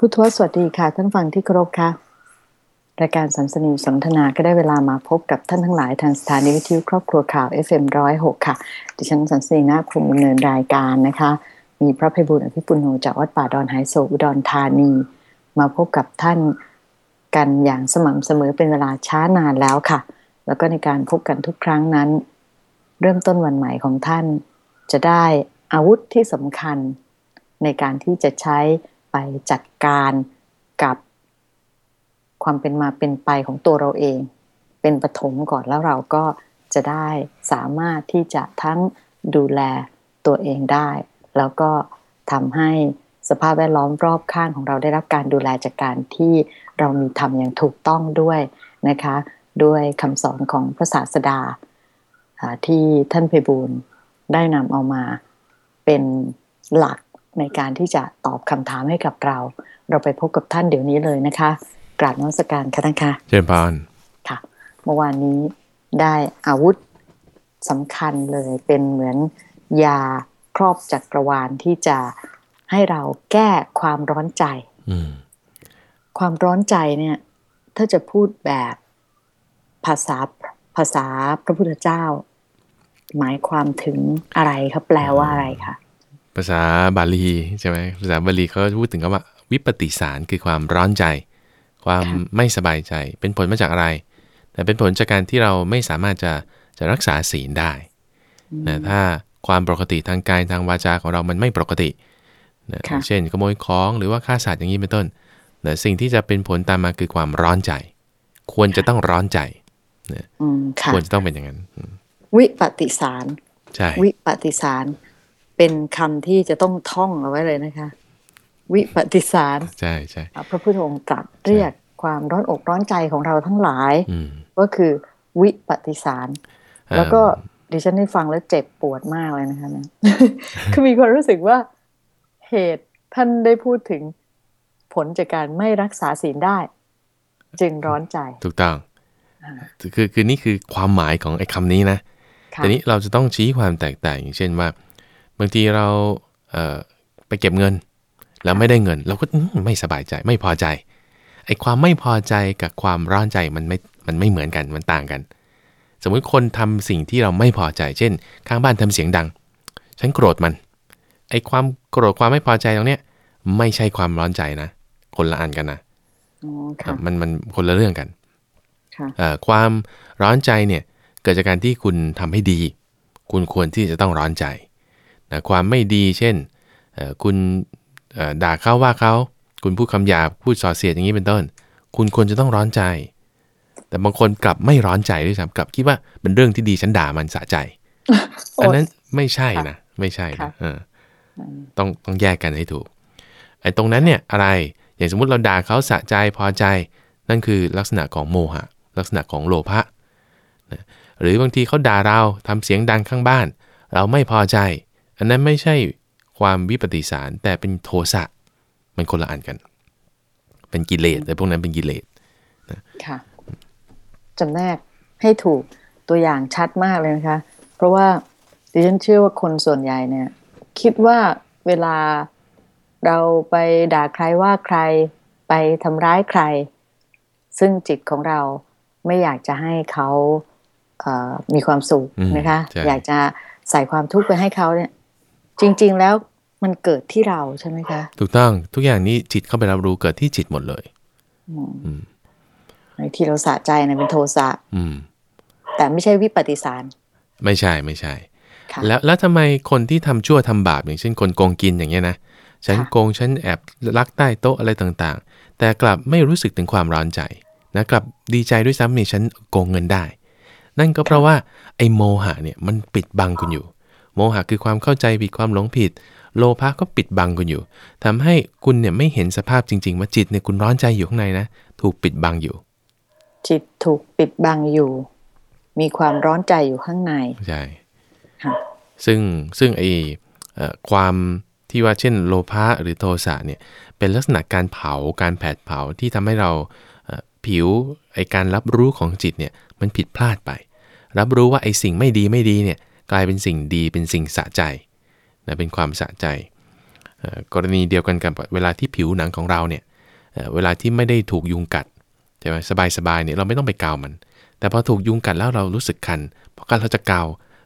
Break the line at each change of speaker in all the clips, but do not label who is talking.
ผู้ทวสวัสดีค่ะ ท่านฟังที่เคารพค่ะ รายการสันสนีสนทนาก็ได้เวลามาพบกับท่านทั้งหลายทางสถานีวิทยุครอบครัวข่าว FM106 ค่ะ ดิฉันสันสนีนาคุมดำเนินรายการนะคะ มีพระภัยบุญอภิปุโนจากวัดป่าดอนไฮโซอุดรธานี มาพบกับท่านกันอย่างสม่ำเสมอเป็นเวลาช้านานแล้วค่ะ แล้วก็ในการพบกันทุกครั้งนั้น เริ่มต้นวันใหม่ของท่าน จะได้อาวุธที่สำคัญในการที่จะใช้ ไปจัดการกับความเป็นมาเป็นไปของตัวเราเอง เป็นปฐมก่อนแล้วเราก็จะได้สามารถที่จะทั้งดูแลตัวเองได้ แล้วก็ทำให้สภาพแวดล้อมรอบข้างของเราได้รับการดูแลจากการที่เรามีทำอย่างถูกต้องด้วยนะคะ ด้วยคำสอนของพระศาสดาที่ท่านเพบูลได้นำเอามาเป็นหลัก ในการที่จะตอบคำถามให้กับเรา เราไปพบกับท่านเดี๋ยวนี้เลยนะคะ กราบนมัสการค่ะท่านคะ
เชิญพาน
ค่ะ เมื่อวานนี้ได้อาวุธสำคัญเลยเป็นเหมือนยาครอบจักรวาลที่จะให้เราแก้ความร้อนใจความร้อนใจเนี่ย ถ้าจะพูดแบบภาษาภาษาพระพุทธเจ้า หมายความถึงอะไรครับแปลว่าอะไรคะ
ภาษาบาลีใช่ไหมภาษาบาลีเขาพูดถึงคำว่า วิปติสารคือความร้อนใจ ความไม่สบายใจ เป็นผลมาจากอะไร แต่เป็นผลจากการที่เราไม่สามารถจะจะรักษาศีลได้นะถ้าความปกติทางกายทางวาจาของเรามันไม่ปกตินะเช่นขโมยของหรือว่าฆ่าสัตว์อย่างนี้เป็นต้นนะสิ่งที่จะเป็นผลตามมาคือความร้อนใจ ควรจะต้องร้อนใจนะควรจะต้องเป็นอย่างนั้น
วิปฏิสาร
ใช่
วิปฏิสาร เป็นคำที่จะต้องท่องเอาไว้เลยนะคะ วิปฏิสาร
ใช่ใช่
พระพุทธองค์ตรัสเรียกความร้อนอกร้อนใจของเราทั้งหลายก็คือวิปฏิสาร แล้วก็ดิฉันได้ฟังแล้วเจ็บปวดมากเลยนะคะนะคือมีความรู้สึกว่าเหตุท่านได้พูดถึงผลจากการไม่รักษาศีลได้ จึงร้อนใจ
ถูกต้องคือคือนี่คือความหมายของไอ้คำนี้นะแต่นี้เราจะต้องชี้ความแตกต่างอย่างเช่นว่า บางทีเราเไปเก็บเงิน แล้วไม่ได้เงิน เราก็ไม่สบายใจไม่พอใจไอ้ความไม่พอใจกับความร้อนใจมันไม่มันไม่เหมือนกันมันต่างกัน สมมุติคนทำสิ่งที่เราไม่พอใจ เช่น ข้างบ้านทำเสียงดัง ฉันโกรธมันไอ้ความโกรธความไม่พอใจตรงเนี้ยไม่ใช่ความร้อนใจนะ คนละอันกันนะมันมันคนละเรื่องกันความร้อนใจเนี่ยเกิดจากการที่คุณทำให้ดี คุณควรที่จะต้องร้อนใจ นะความไม่ดีเช่น คุณด่าเขาว่าเขา คุณพูดคำหยาบพูดส่อเสียดอย่างนี้เป็นต้น คุณควรจะต้องร้อนใจ แต่บางคนกลับไม่ร้อนใจด้วยซ้ำกลับคิดว่าเป็นเรื่องที่ดีฉันด่ามันสะใจ อันนั้นไม่ใช่นะ ไม่ใช่นะต้องต้องแยกกันให้ถูก ไอ้ตรงนั้นเนี่ยอะไรอย่างสมมุติเราด่าเขาสะใจพอใจ นั่นคือลักษณะของโมหะ ลักษณะของโลภะหรือบางทีเขาด่าเราทำเสียงดังข้างบ้าน เราไม่พอใจ อันนั้นไม่ใช่ความวิปฏิสารแต่เป็นโทสะมันคนละอันกัน เป็นกิเลสแต่พวกนั้นเป็นกิเลส
ค่ะจำแนกให้ถูกตัวอย่างชัดมากเลยนะคะ เพราะว่าดิฉันเชื่อว่าคนส่วนใหญ่เนี่ย คิดว่าเวลาเราไปด่าใครว่าใครไปทำร้ายใคร ซึ่งจิตของเราไม่อยากจะให้เขาเมีความสุขนะคะ อยากจะใส่ความทุกข์ไปให้เขาเนี่ย จริง ๆ แล้วมันเกิดที่เราใช่ไหมคะ
ถูกต้องทุกอย่างนี้จิตเข้าไปรับรู้เกิดที่จิตหมดเลย
อืมที่เราสะใจนะเป็นโทสะอืมแต่ไม่ใช่วิปฏิสาร
ไม่ใช่ไม่ใช่ แล้วแล้วทำไมคนที่ทำชั่วทำบาปอย่างเช่นคนโกงกินอย่างเงี้ยนะฉันโกงฉันแอบลักใต้โต๊ะอะไรต่างๆ แต่กลับไม่รู้สึกถึงความร้อนใจนะกลับดีใจด้วยซ้ำนี่ฉันโกงเงินได้ นั่นก็เพราะว่าไอ้โมหะเนี่ยมันปิดบังคุณอยู่ โมหะคือความเข้าใจผิดความหลงผิด โลภะก็ปิดบังคุณอยู่ทำให้คุณเนี่ยไม่เห็นสภาพจริง ๆ ว่าจิตเนี่ยคุณร้อนใจอยู่ข้างในนะ ถูกปิดบังอยู่
จิตถูกปิดบังอยู่ มีความร้อนใจอยู่ข้างใน
ใช่ซึ่งซึ่งไอความที่ว่าเช่นโลภะหรือโทสะเนี่ยเป็นลักษณะการเผาการแผดเผาที่ทำให้เราผิวไอการรับรู้ของจิตเนี่ยมันผิดพลาดไป รับรู้ว่าไอสิ่งไม่ดีไม่ดีเนี่ย กลายเป็นสิ่งดีเป็นสิ่งสะใจนะเป็นความสะใจ กรณีเดียวกันกับเวลาที่ผิวหนังของเราเนี่ยเวลาที่ไม่ได้ถูกยุงกัดใช่ไหมสบายๆเนี่ยเราไม่ต้องไปเกามัน แต่พอถูกยุงกัดแล้วเรารู้สึกคันพอการเราจะเกา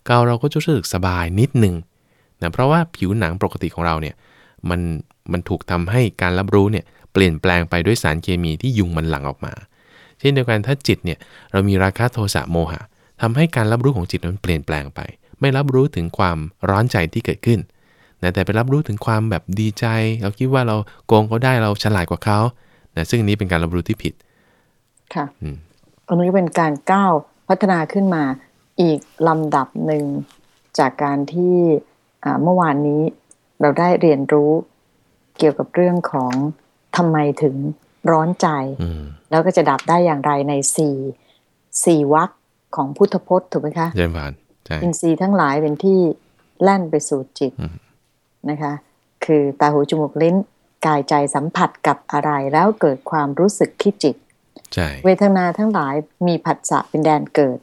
เกาเราก็จะรู้สึกสบายนิดนึงนะเพราะว่าผิวหนังปกติของเราเนี่ยมันมันถูกทำให้การรับรู้เนี่ยเปลี่ยนแปลงไปด้วยสารเคมีที่ยุงมันหลั่งออกมา เช่นเดียวกันถ้าจิตเนี่ยเรามีราคะโทสะโมหะทำให้การรับรู้ของจิตมันเปลี่ยนแปลงไป ไม่รับรู้ถึงความร้อนใจที่เกิดขึ้นนะแต่ไปรับรู้ถึงความแบบดีใจ เราคิดว่าเราโกงเขาได้เราฉลาดกว่าเขานะซึ่งนี้เป็นการรับรู้ที่ผิด
ค่ะอันนี้เป็นการก้าวพัฒนาขึ้นมาอีกลำดับหนึ่งจากการที่เมื่อวานนี้เราได้เรียนรู้เกี่ยวกับเรื่องของทำไมถึงร้อนใจ แล้วก็จะดับได้อย่างไรในสี่สี่วักของพุทธพจน์ถูกไหมคะ
ใช่ผ่านใช่
อินทรีย์ทั้งหลายเป็นที่แล่นไปสู่จิตนะคะ คือตาหูจมูกลิ้นกายใจสัมผัสกับอะไรแล้วเกิดความรู้สึกที่จิต
ใช่
เวทนาทั้งหลายมีผัสสะเป็นแดนเกิด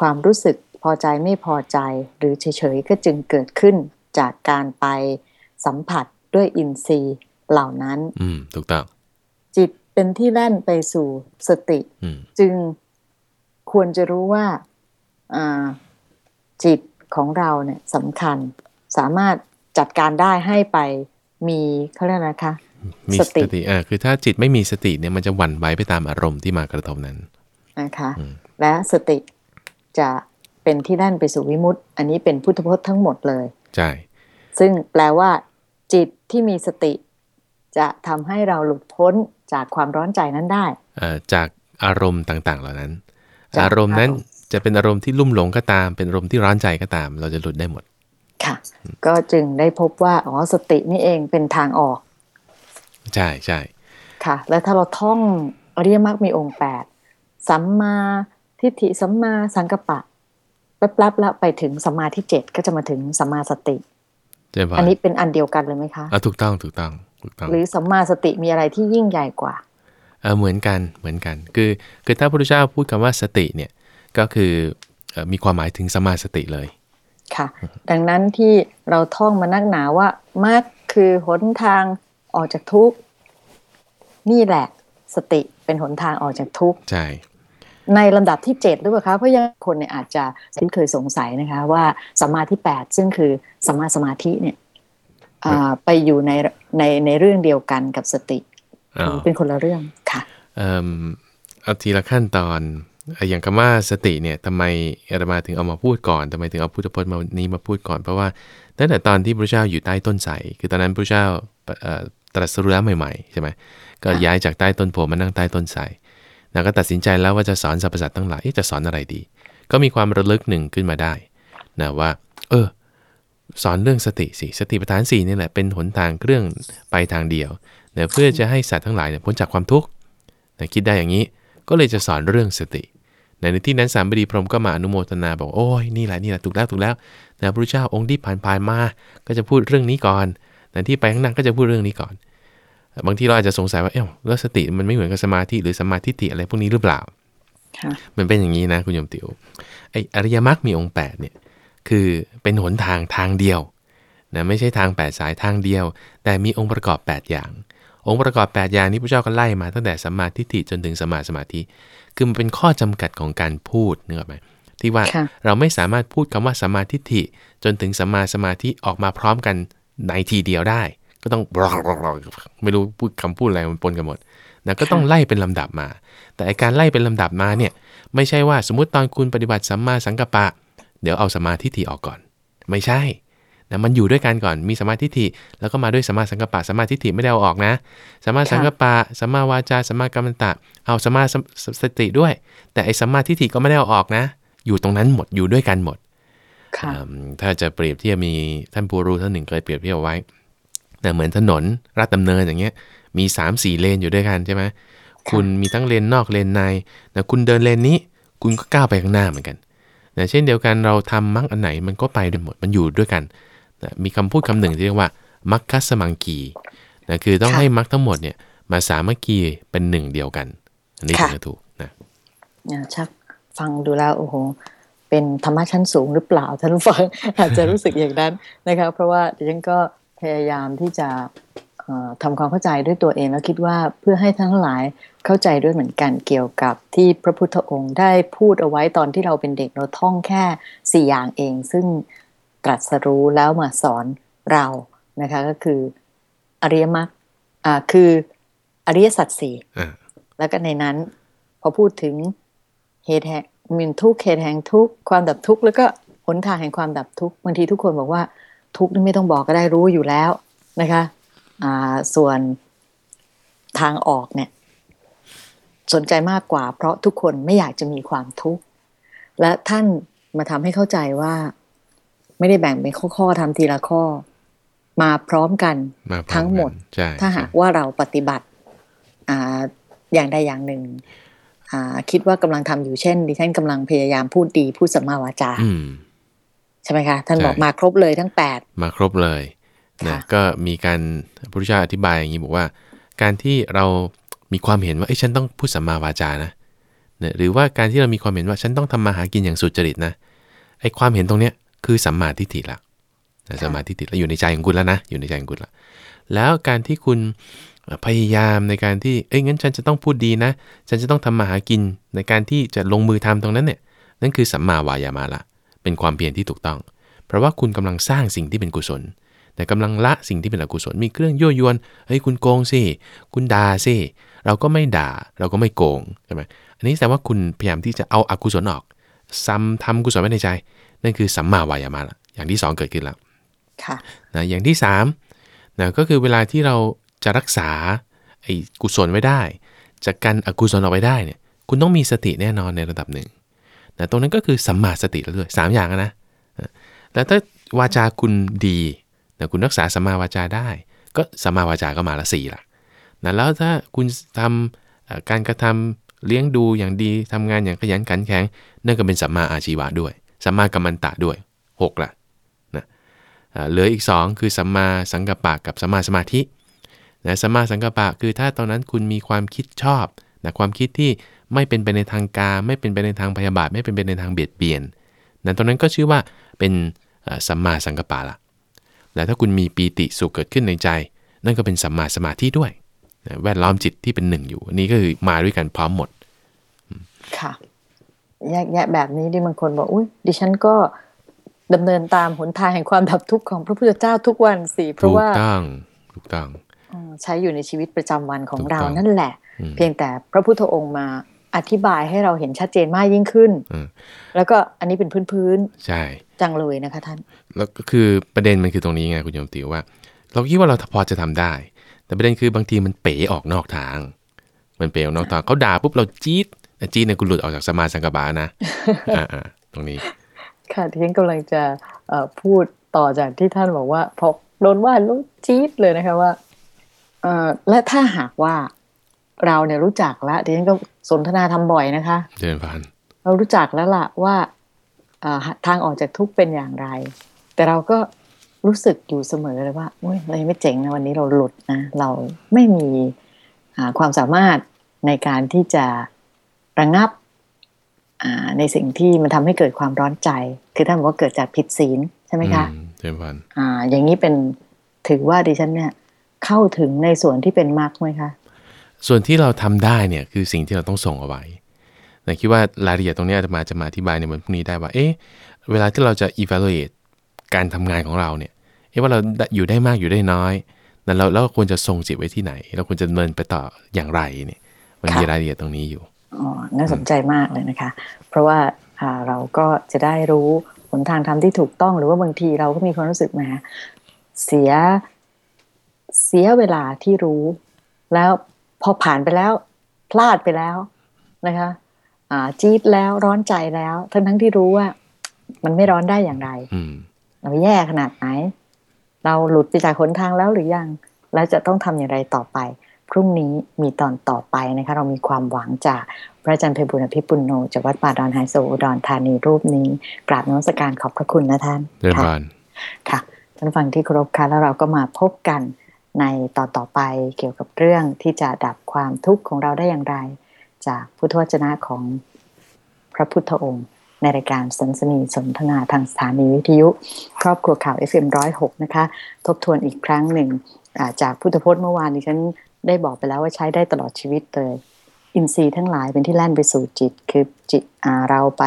ความรู้สึกพอใจไม่พอใจหรือเฉยๆก็จึงเกิดขึ้นจากการไปสัมผัสด้วยอินทรีย์เหล่านั้น
อืมถูกต้อง
จิตเป็นที่แล่นไปสู่สติ จึงควรจะรู้ว่า จิตของเราเนี่ยสำคัญสามารถจัดการได้ให้ไปมีเขาเรียกนะคะ
มีสติอ่าคือถ้าจิตไม่มีสติเนี่ยมันจะหวั่นไหวไปตามอารมณ์ที่มากระทบนั้น
นะคะและสติจะเป็นที่แล่นไปสู่วิมุตต์อันนี้เป็นพุทธพจน์ทั้งหมดเลย
ใช่
ซึ่งแปลว่าจิตที่มีสติจะทำให้เราหลุดพ้นจากความร้อนใจนั้นได้
จากอารมณ์ต่างๆ เหล่านั้น อารมณ์นั้น จะเป็นอารมณ์ที่ลุ่มหลงก็ตาม เป็นอารมณ์ที่ร้อนใจก็ตาม เราจะหลุดได้หมด
ค่ะ ก็จึงได้พบว่าอ๋อสตินี่เองเป็นทางออก
ใช่ใช่
ค่ะ แล้วถ้าเราท่องอริยมรรคมีองค์แปดสัมมาทิฏฐิสัมมาสังกัปปะแป๊บๆแล้วไปถึงสัมมาที่เจ็ดก็จะมาถึงสัมมาสติอันนี้เป็นอันเดียวกันเลยไหมคะ
อะถูกต้องถูกต้องถูกต้อง
หรือสัมมาสติมีอะไรที่ยิ่งใหญ่กว่า
เออเหมือนกันเหมือนกัน คือคือถ้าพระพุทธเจ้าพูดคำว่าสติเนี่ย ก็คือมีความหมายถึงสมาสติเลย
ค่ะ ดังนั้นที่เราท่องมานักหนาว่ามรรคคือหนทางออกจากทุกข์นี่แหละสติเป็นหนทางออกจากทุกข์
ใช่
ในลำดับที่เจ็ดหรือเปล่าคะเพราะยังคนเนี่ยอาจจะที่เคยสงสัยนะคะว่าสัมมาที่แปดซึ่งคือสัมมาสมาธิเนี่ยไปอยู่ในในในเรื่องเดียวกันกับสติ เป็นคนละเรื่องค่ะ
เอาทีละขั้นตอน อย่างคำว่าสติเนี่ยทำไมอาตมาถึงเอามาพูดก่อนทำไมถึงเอาพุทธพจน์มานี้มาพูดก่อน เพราะว่าตั้งแต่ตอนที่พระเจ้าอยู่ใต้ต้นไทรคือตอนนั้นพระเจ้าตรัสรู้แล้วใหม่ๆใช่ไหมก็ย้ายจากใต้ต้นโพมานั่งใต้ต้นไทรนะก็ตัดสินใจแล้วว่าจะสอนสรรพสัตว์ทั้งหลายจะสอนอะไรดี ก็มีความระลึกหนึ่งขึ้นมาได้นะว่า เออ สอนเรื่องสติสิสติปัฏฐานสี่นี่แหละเป็นหนทางเครื่องไปทางเดียวนะเพื่อจะให้สัตว์ทั้งหลายเนี่ยพ้นจากความทุกข์นะคิดได้อย่างนี้ ก็เลยจะสอนเรื่องสติในที่นั้นสามบดีพรหมก็มาอนุโมทนาบอกโอ้ยนี่แหละนี่แหละถูกแล้วถูกแล้วนะพระเจ้าองค์ที่ผ่านผ่านมา ก็จะพูดเรื่องนี้ก่อนนะที่ไปข้างหน้าก็จะพูดเรื่องนี้ก่อน บางทีเราอาจจะสงสัยว่าเอ๊ะแล้วสติมันไม่เหมือนกับสมาธิหรือสมาธิติอะไรพวกนี้หรือเปล่ามันเป็นอย่างนี้นะคุณโยมติว๋วไออริยมรรคมีองค์8เนี่ยคือเป็นหนทางทางเดียวนะไม่ใช่ทาง 8 สายทางเดียว แต่มีองค์ประกอบ 8 อย่าง องค์ประกอบ 8 อย่างนี้พระเจ้าก็ไล่มาตั้งแต่สัมมาทิฏฐิจนถึงสมาสมาธิ คือมันเป็นข้อจำกัดของการพูดนึกออกไหมที่ว่าเราไม่สามารถพูดคำว่าสัมมาทิฏฐิจนถึงสัมมาสมาธิออกมาพร้อมกันในทีเดียวได้ ก็ต้องบลอกไม่รู้พูดคำพูดอะไรมันปนกันหมดนะก็ต้องไล่เป็นลำดับมา แต่การไล่เป็นลำดับมาเนี่ยไม่ใช่ว่าสมมุติตอนคุณปฏิบัติสัมมาสังกัปปะ เดี๋ยวเอาสมาธิฐิออกก่อน ไม่ใช่ นะมันอยู่ด้วยกันก่อนมีสมาธิฐิแล้วก็มาด้วยสมาสังกัปปะสมาธิฐิไม่ได้เอาออกนะสมาสังกัปปะสมาวาจาสมากรรมตะ เอาสมาสติด้วย แต่ไอ้สมาธิฐิก็ไม่ได้เอาออกนะ อยู่ตรงนั้นหมดอยู่ด้วยกันหมดถ้าจะเปรียบเทียบมีท่านผู้รู้ท่านหนึ่งเคยเปรียบเทียบไว้นะเหมือนถนนรัดดำเนินอย่างเงี้ยมี 3 4 เลนอยู่ด้วยกันใช่ไหมคุณมีทั้งเลนนอกเลนในนะคุณเดินเลนนี้ คุณก็ก้าวไปข้างหน้าเหมือนกันนะเช่นเดียวกันเราทำมรรคอันไหนมันก็ไปด้วยหมดมันอยู่ด้วยกัน นะมีคำพูดคำหนึ่งที่เรียกว่ามัคคัสมังกีนะคือต้องให้มรรคทั้งหมดเนี่ยมาสามัคคีเป็นหนึ่งเดียวกัน อันนี้ถึงจะถูกนะ
ชักฟังดูแล้วโอ้โหเป็นธรรมะชั้นสูงหรือเปล่าท่านผู้ฟังอาจจะรู้สึกอย่างนั้นนะครับเพราะว่าดิฉันก็พยายามที่จะทำความเข้าใจด้วยตัวเองแล้วคิดว่าเพื่อให้ท่านทั้งหลายเข้าใจด้วยเหมือนกันเกี่ยวกับที่พระพุทธองค์ได้พูดเอาไว้ตอนที่เราเป็นเด็กเราท่องแค่สี่อย่างเอง ซึ่ง ตรัสรู้แล้วมาสอนเรานะคะก็คืออริยมรรคอ่าคืออริยสัจสี่แล้วก็ในนั้น พอพูดถึงเหตุแห่งมินทุกเหตุแห่งทุกความดับทุกข์แล้วก็หนทางแห่งความดับทุกข์บางทีทุกคนบอกว่าทุกข์นี่ไม่ต้องบอกก็ได้รู้อยู่แล้วนะคะอ่าส่วนทางออกเนี่ยสนใจมากกว่า เพราะทุกคนไม่อยากจะมีความทุกข์และท่านมาทำให้เข้าใจว่า ไม่ได้แบ่งเป็นข้อๆทำทีละข้อ มาพร้อมกันทั้งหมด ถ้าหากว่าเราปฏิบัติอ่าอย่างใดอย่างหนึ่งคิดว่ากำลังทำอยู่เช่นดิฉันกำลังพยายามพูดดีพูดสัมมาวาจาใช่ไหมคะ ท่านบอกมาครบเลยทั้งแปด
มาครบเลยนะก็มีการพระพุทธเจ้าอธิบายอย่างนี้บอกว่า การที่เรามีความเห็นว่าไอ้ฉันต้องพูดสัมมาวาจานะนะหรือว่าการที่เรามีความเห็นว่าฉันต้องทำมาหากินอย่างสุจริตนะไอ้ความเห็นตรงเนี้ย คือสัมมาทิฏฐิละสัมมาทิฏฐิแล้วอยู่ในใจของคุณแล้วนะ อยู่ในใจของคุณแล้วแล้วการที่คุณพยายามในการที่ เอ้ยงั้นฉันจะต้องพูดดีนะ ฉันจะต้องทำมาหากินในการที่จะลงมือทำตรงนั้นเนี่ย นั่นคือสัมมาวายามาละ เป็นความเพียรที่ถูกต้อง เพราะว่าคุณกำลังสร้างสิ่งที่เป็นกุศล แต่กำลังละสิ่งที่เป็นอกุศล มีเครื่องยั่วยวน เฮ้ยคุณโกงสิ คุณด่าสิ เราก็ไม่ด่า เราก็ไม่โกงใช่ไหมอันนี้แสดงว่าคุณพยายามที่จะเอาอกุศลออก ซ้ำทำกุศลไว้ในใจ นั่นคือสัมมาวายามาละอย่างที่ 2 เกิดขึ้นแล้ว
ค่ะ
นะอย่างที่3นะก็คือเวลาที่เราจะรักษาไอ้กุศลไว้ได้ จะกันอกุศลออกไปได้เนี่ยคุณต้องมีสติแน่นอนในระดับหนึ่งนะตรงนั้นก็คือสัมมาสติแล้วด้วยสามอย่างนะแล้วถ้าวาจาคุณดีนะคุณรักษาสัมมาวาจาได้ ก็สัมมาวาจาก็มาละสี่ละนะแล้วถ้าคุณทำการกระทำเลี้ยงดูอย่างดีทำงานอย่างขยันขันแข็งนั่นก็เป็นสัมมาอาชีวะด้วย สัมมากัมมันตะด้วย6ละนะเหลืออีก 2 คือสัมมาสังกัปปะกับสัมมาสมาธินะสัมมาสังกัปปะคือถ้าตอนนั้นคุณมีความคิดชอบนะความคิดที่ไม่เป็นไปในทางกาไม่เป็นไปในทางพยาบาท ไม่เป็นไปในทางเบียดเบียนนะตรงนั้นก็ชื่อว่าเป็นสัมมาสังกัปปะละและถ้าคุณมีปีติสุขเกิดขึ้นในใจ นั่นก็เป็นสัมมาสมาธิด้วยแวดล้อมจิตที่เป็นหนึ่งอยู่อันนี้ก็คือมาด้วยกันพร้อมหมด
ค่ะ แยกแยะแบบนี้ที่บางคนบอกอุ้ยดิฉันก็ดำเนินตามหนทางแห่งความดับทุกข์ของพระพุทธเจ้าทุกวันสิเพราะว่า
ถูกต้องถูกต้อง
ใช้อยู่ในชีวิตประจำวันของเรานั่นแหละ เพียงแต่พระพุทธองค์มาอธิบายให้เราเห็นชัดเจนมากยิ่งขึ้น แล้วก็อันนี้เป็นพื้น
ๆใช่
จังเลยนะคะท่าน
แล้วก็คือประเด็นมันคือตรงนี้ไงคุณโยมติวว่า เราคิดว่าเราพอจะทำได้ แต่ประเด็นคือบางทีมันเป๋ออกนอกทาง มันเป๋ออกนอกทางเขาด่าปุ๊บเราจี๊ด จี๊ดเนี่ยคุณหลุดออกจากสมาสังกบานะอ่าตรงนี้
ค่ะที่ฉันกำลังจะพูดต่อจากที่ท่านบอกว่าพอโดนว่าลุกจี๊ดเลยนะคะว่าเอ่อและถ้าหากว่าเราเนี่ยรู้จักแล้วดิฉันก็สนทนาทำบ่อยนะคะ
เดินผ่าน
เรารู้จักแล้วล่ะว่าทางออกจากทุกเป็นอย่างไร แต่เราก็รู้สึกอยู่เสมอเลยว่าเฮ้ยเราไม่เจ๋งนะวันนี้เราหลุดนะเราไม่มีความสามารถในการที่จะ ระงับในสิ่งที่มันทำให้เกิดความร้อนใจ คือท่านบอกว่าเกิดจากผิดศีลใช่ไหมคะ
เดินผ่าน
อ่า อย่างนี้เป็นถือว่าดิฉันเนี่ยเข้าถึงในส่วนที่เป็นมรรคไหมคะ
ส่วนที่เราทำได้เนี่ยคือสิ่งที่เราต้องส่งเอาไว้นะคิดว่ารายละเอียดตรงนี้จะมาจะมาอธิบายในวันพรุ่งนี้ได้ว่า เอ๊ะ เวลาที่เราจะ evaluate การทำงานของเราเนี่ย เอ๊ะว่าเราอยู่ได้มากอยู่ได้น้อยนั้นเราเราควรจะส่งจิตไว้ที่ไหน เราควรจะเมินไปต่ออย่างไรเนี่ย มันมีรายละเอียดตรงนี้อยู่
อ๋อ น่าสนใจมากเลยนะคะ เพราะว่าเราก็จะได้รู้หนทางทำที่ถูกต้องหรือว่าบางทีเราก็มีความรู้สึกมาเสียเสียเวลาที่รู้ แล้วพอผ่านไปแล้วพลาดไปแล้วนะคะอ่าจี๊ดแล้วร้อนใจแล้ว ทั้งทั้งที่รู้ว่า มันไม่ร้อนได้อย่างไรเราแย่ขนาดไหน เราหลุดไปจากหนทางแล้วหรือยัง แล้วจะต้องทำอย่างไรต่อไป พรุ่งนี้มีตอนต่อไปนะคะเรามีความหวังจากพระอาจารย์เพบุญอภิปุณโนจากวัดป่าดอนไฮโซอุดรธานีรูปนี้ กราบนมัสการขอบพระคุณนะท่าน
เรียบร้อย
ค่ะท่านฟังที่เคารพค่ะแล้วเราก็มาพบกันในตอนต่อไปเกี่ยวกับเรื่องที่จะดับความทุกข์ของเราได้อย่างไร จากพุทธวจนะของพระพุทธองค์ในรายการสันสนีสนทนาทางสถานีวิทยุ ครอบครัวข่าว FM106 นะคะ ทบทวนอีกครั้งหนึ่ง จากพุทธพจน์เมื่อวานนี้ฉัน ได้บอกไปแล้วว่าใช้ได้ตลอดชีวิตเลย อินทรีย์ทั้งหลายเป็นที่แล่นไปสู่จิต คือจิตเราไป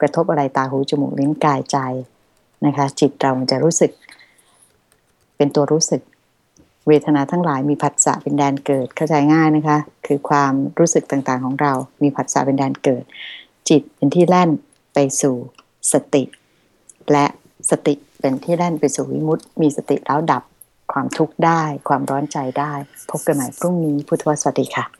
กระทบอะไรตาหูจมูกลิ้นกายใจนะคะ จิตเราจะรู้สึก เป็นตัวรู้สึก เวทนาทั้งหลายมีผัสสะเป็นแดนเกิดเข้าใจง่ายนะคะ คือความรู้สึกต่างๆของเรา มีผัสสะเป็นแดนเกิด จิตเป็นที่แล่นไปสู่สติ และสติเป็นที่แล่นไปสู่วิมุตติมีสติแล้วดับ ความทุกข์ได้ ความร้อนใจได้ พบกันใหม่พรุ่งนี้พุทธวสวัสดีค่ะ